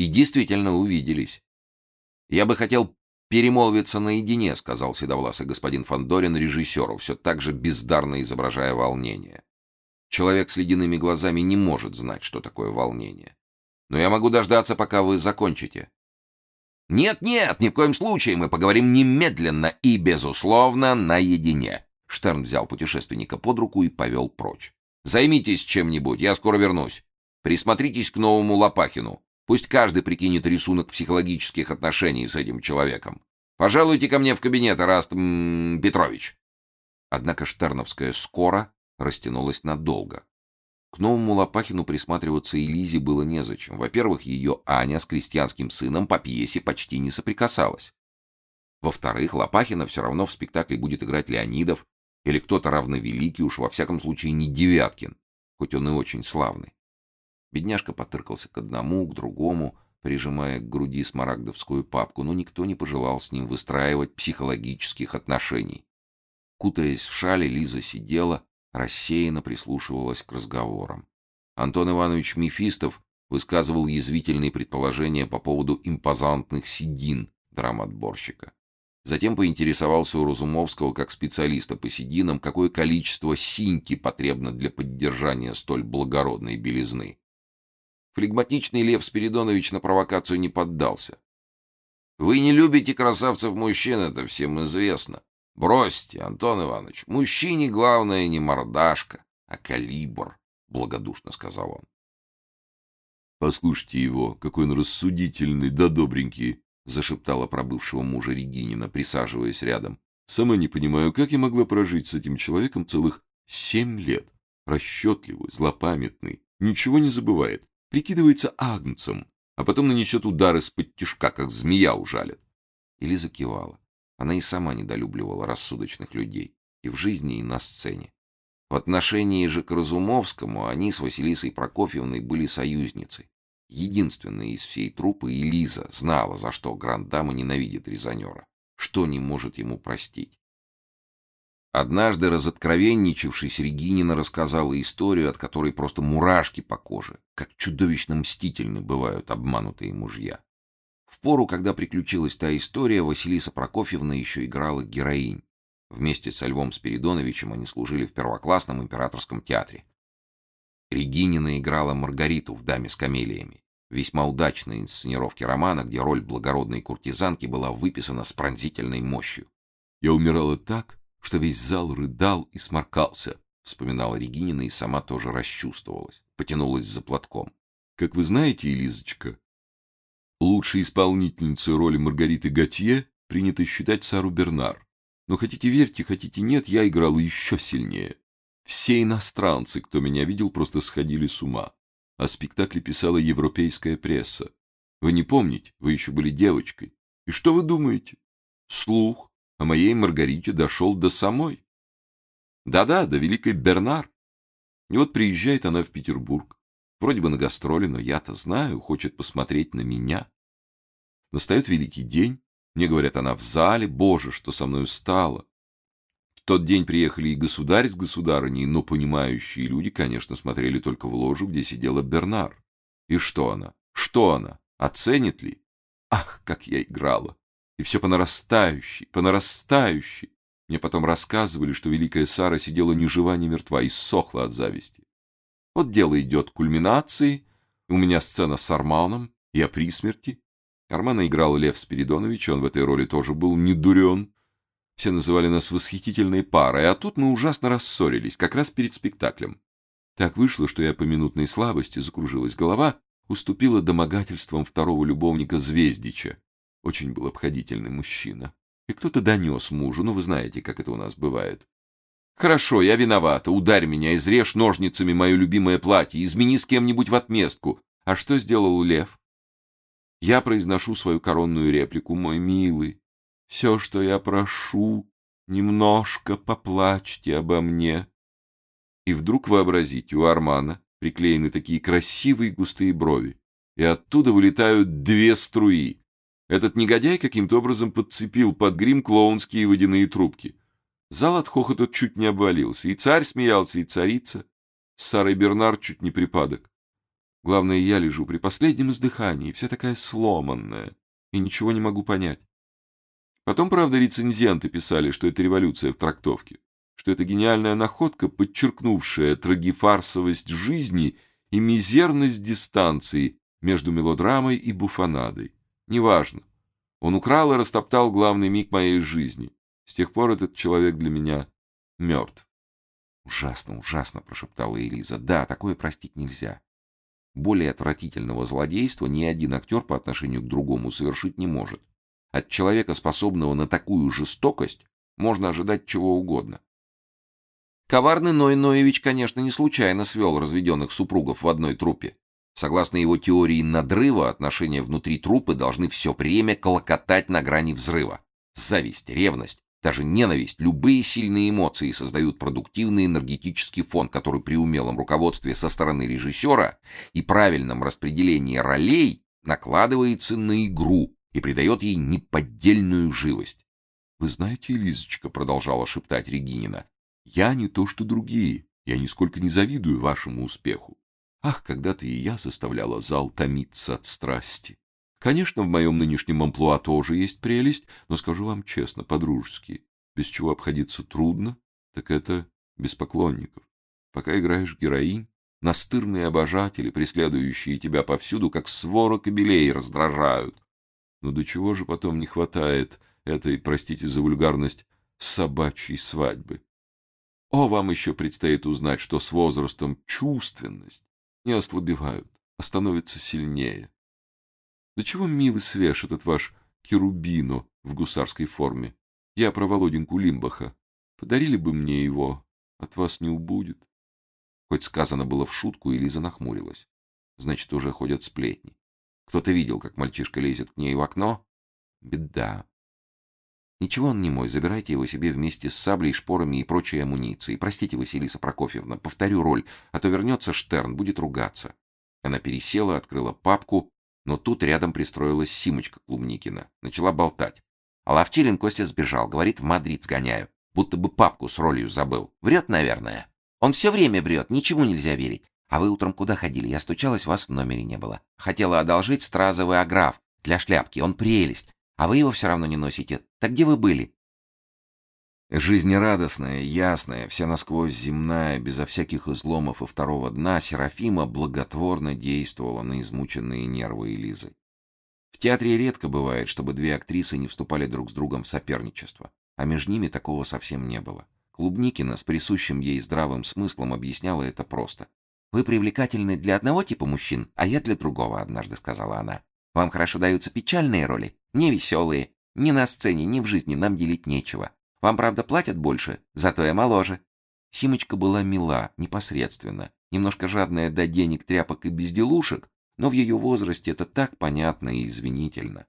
И действительно увиделись. Я бы хотел перемолвиться наедине, сказал седовласый господин Фандорин режиссеру, все так же бездарно изображая волнение. Человек с ледяными глазами не может знать, что такое волнение. Но я могу дождаться, пока вы закончите. Нет, нет, ни в коем случае, мы поговорим немедленно и безусловно наедине. Штерн взял путешественника под руку и повел прочь. Займитесь чем-нибудь, я скоро вернусь. Присмотритесь к новому Лопахину. Пусть каждый прикинет рисунок психологических отношений с этим человеком. Пожалуйте ко мне в кабинет, Раст Петрович. Однако Штерновская скоро растянулась надолго. К новому Лопахину присматриваться и Лизе было незачем. Во-первых, ее Аня с крестьянским сыном по пьесе почти не соприкасалась. Во-вторых, Лопахина все равно в спектакле будет играть Леонидов или кто-то равновеликий, уж во всяком случае не Девяткин, хоть он и очень славный. Бедняжка потыркался к одному, к другому, прижимая к груди смарагдовскую папку, но никто не пожелал с ним выстраивать психологических отношений. Кутаясь в шале, Лиза сидела, рассеянно прислушивалась к разговорам. Антон Иванович Мефистов высказывал язвительные предположения по поводу импозантных седин драматборщика. Затем поинтересовался у Разумовского, как специалиста по сединам, какое количество синьки потребно для поддержания столь благородной белизны. Флегматичный Лев Спиридонович на провокацию не поддался. «Вы не любите красавцев-мужчин, это всем известно. Бросьте, Антон Иванович, мужчине главное не мордашка, а калибр, благодушно сказал он. Послушайте его, какой он рассудительный да добренький, зашептала про бывшего мужа Регинина, присаживаясь рядом. Сама не понимаю, как я могла прожить с этим человеком целых семь лет. Расчетливый, злопамятный, ничего не забывает, прикидывается агнцем, а потом нанесет удар из-под тишка, как змея ужалит. Элиза кивала. Она и сама недолюбливала рассудочных людей, и в жизни, и на сцене. В отношении же к Разумовскому они с Василисой Прокофьевной были союзницей. Единственная из всей труппы Элиза знала, за что Грандама ненавидит резонера, что не может ему простить. Однажды, разоткровенничавшись, Регинина рассказала историю, от которой просто мурашки по коже, как чудовищно мстительны бывают обманутые мужья. В пору, когда приключилась та история, Василиса Прокофьевна еще играла героинь. Вместе со Львом Спиридоновичем они служили в первоклассном императорском театре. Регинина играла Маргариту в «Даме с камелиями», весьма удачной инсценировке романа, где роль благородной куртизанки была выписана с пронзительной мощью. «Я умирала так, что весь зал рыдал и сморкался», — вспоминала Регинина и сама тоже расчувствовалась, потянулась за платком. «Как вы знаете, Элизочка, Лучшей исполнительницей роли Маргариты Готье принято считать Сару Бернар. Но хотите верьте, хотите нет, я играл еще сильнее. Все иностранцы, кто меня видел, просто сходили с ума. О спектакле писала европейская пресса. Вы не помните, вы еще были девочкой. И что вы думаете? Слух о моей Маргарите дошел до самой. Да-да, до великой Бернар. И вот приезжает она в Петербург. Вроде бы на гастроли, но я-то знаю, хочет посмотреть на меня. Настает великий день. Мне говорят, она в зале. Боже, что со мной стало. В тот день приехали и государь с государыней, но понимающие люди, конечно, смотрели только в ложу, где сидела Бернар. И что она? Что она? Оценит ли? Ах, как я играла! И все по нарастающей, по нарастающей. Мне потом рассказывали, что великая Сара сидела ни жива, ни мертва и сохла от зависти. Вот дело идет к кульминации. У меня сцена с Арманом. Я при смерти. Армана играл Лев Спиридонович, он в этой роли тоже был не дурен. Все называли нас восхитительной парой, а тут мы ужасно рассорились, как раз перед спектаклем. Так вышло, что я по минутной слабости, закружилась голова, уступила домогательствам второго любовника Звездича. Очень был обходительный мужчина. И кто-то донес мужу, ну вы знаете, как это у нас бывает. Хорошо, я виновата. Ударь меня, изрежь ножницами мое любимое платье, измени с кем-нибудь в отместку. А что сделал Лев? Я произношу свою коронную реплику, мой милый. Все, что я прошу, немножко поплачьте обо мне. И вдруг вообразите, у Армана приклеены такие красивые густые брови, и оттуда вылетают две струи. Этот негодяй каким-то образом подцепил под грим клоунские водяные трубки. Зал от хохота чуть не обвалился. И царь смеялся, и царица. С Сарой Бернар чуть не припадок. Главное, я лежу при последнем издыхании, вся такая сломанная, и ничего не могу понять. Потом, правда, рецензенты писали, что это революция в трактовке, что это гениальная находка, подчеркнувшая трагифарсовость жизни и мизерность дистанции между мелодрамой и буфонадой. Неважно. Он украл и растоптал главный миг моей жизни. С тех пор этот человек для меня мертв. «Ужасно, ужасно!» — прошептала Элиза. «Да, такое простить нельзя. Более отвратительного злодейства ни один актер по отношению к другому совершить не может. От человека, способного на такую жестокость, можно ожидать чего угодно. Коварный Ной Ноевич, конечно, не случайно свел разведенных супругов в одной труппе. Согласно его теории надрыва, отношения внутри труппы должны все время колокотать на грани взрыва. Зависть, ревность, даже ненависть, любые сильные эмоции создают продуктивный энергетический фон, который при умелом руководстве со стороны режиссера и правильном распределении ролей накладывается на игру и придает ей неподдельную живость. «Вы знаете, Лизочка», — продолжала шептать Регинина, — «я не то что другие, я нисколько не завидую вашему успеху. Ах, когда-то и я заставляла зал томиться от страсти. Конечно, в моем нынешнем амплуа тоже есть прелесть, но скажу вам честно, по-дружески, без чего обходиться трудно, так это без поклонников. Пока играешь героинь, настырные обожатели, преследующие тебя повсюду, как свора кобелей, раздражают. Но до чего же потом не хватает этой, простите за вульгарность, собачьей свадьбы? О, вам еще предстоит узнать, что с возрастом чувственность не ослабевают, а становится сильнее. Да чего милый свеж этот ваш Керубино в гусарской форме. Я про Володеньку Лимбаха. Подарили бы мне его, от вас не убудет. Хоть сказано было в шутку, Элиза нахмурилась. Значит, уже ходят сплетни. Кто-то видел, как мальчишка лезет к ней в окно? Беда. Ничего он не мой, забирайте его себе вместе с саблей, шпорами и прочей амуницией. Простите, Василиса Прокофьевна, повторю роль, а то вернется Штерн, будет ругаться. Она пересела, открыла папку но тут рядом пристроилась Симочка Клубникина. Начала болтать. А Ловчилин Костя сбежал. Говорит, в Мадрид сгоняю. Будто бы папку с ролью забыл. Врет, наверное. Он все время врет, ничего нельзя верить. А вы утром куда ходили? Я стучалась, вас в номере не было. Хотела одолжить стразовый аграф для шляпки. Он прелесть. А вы его все равно не носите. Так где вы были? Жизнерадостная, ясная, вся насквозь земная, безо всяких изломов и второго дна, Серафима благотворно действовала на измученные нервы Элизы. В театре редко бывает, чтобы две актрисы не вступали друг с другом в соперничество, а между ними такого совсем не было. Клубникина с присущим ей здравым смыслом объясняла это просто. «Вы привлекательны для одного типа мужчин, а я для другого», — однажды сказала она. «Вам хорошо даются печальные роли, не веселые. Ни на сцене, ни в жизни нам делить нечего. Вам, правда, платят больше, зато я моложе». Симочка была мила, непосредственно, немножко жадная до денег, тряпок и безделушек, но в ее возрасте это так понятно и извинительно.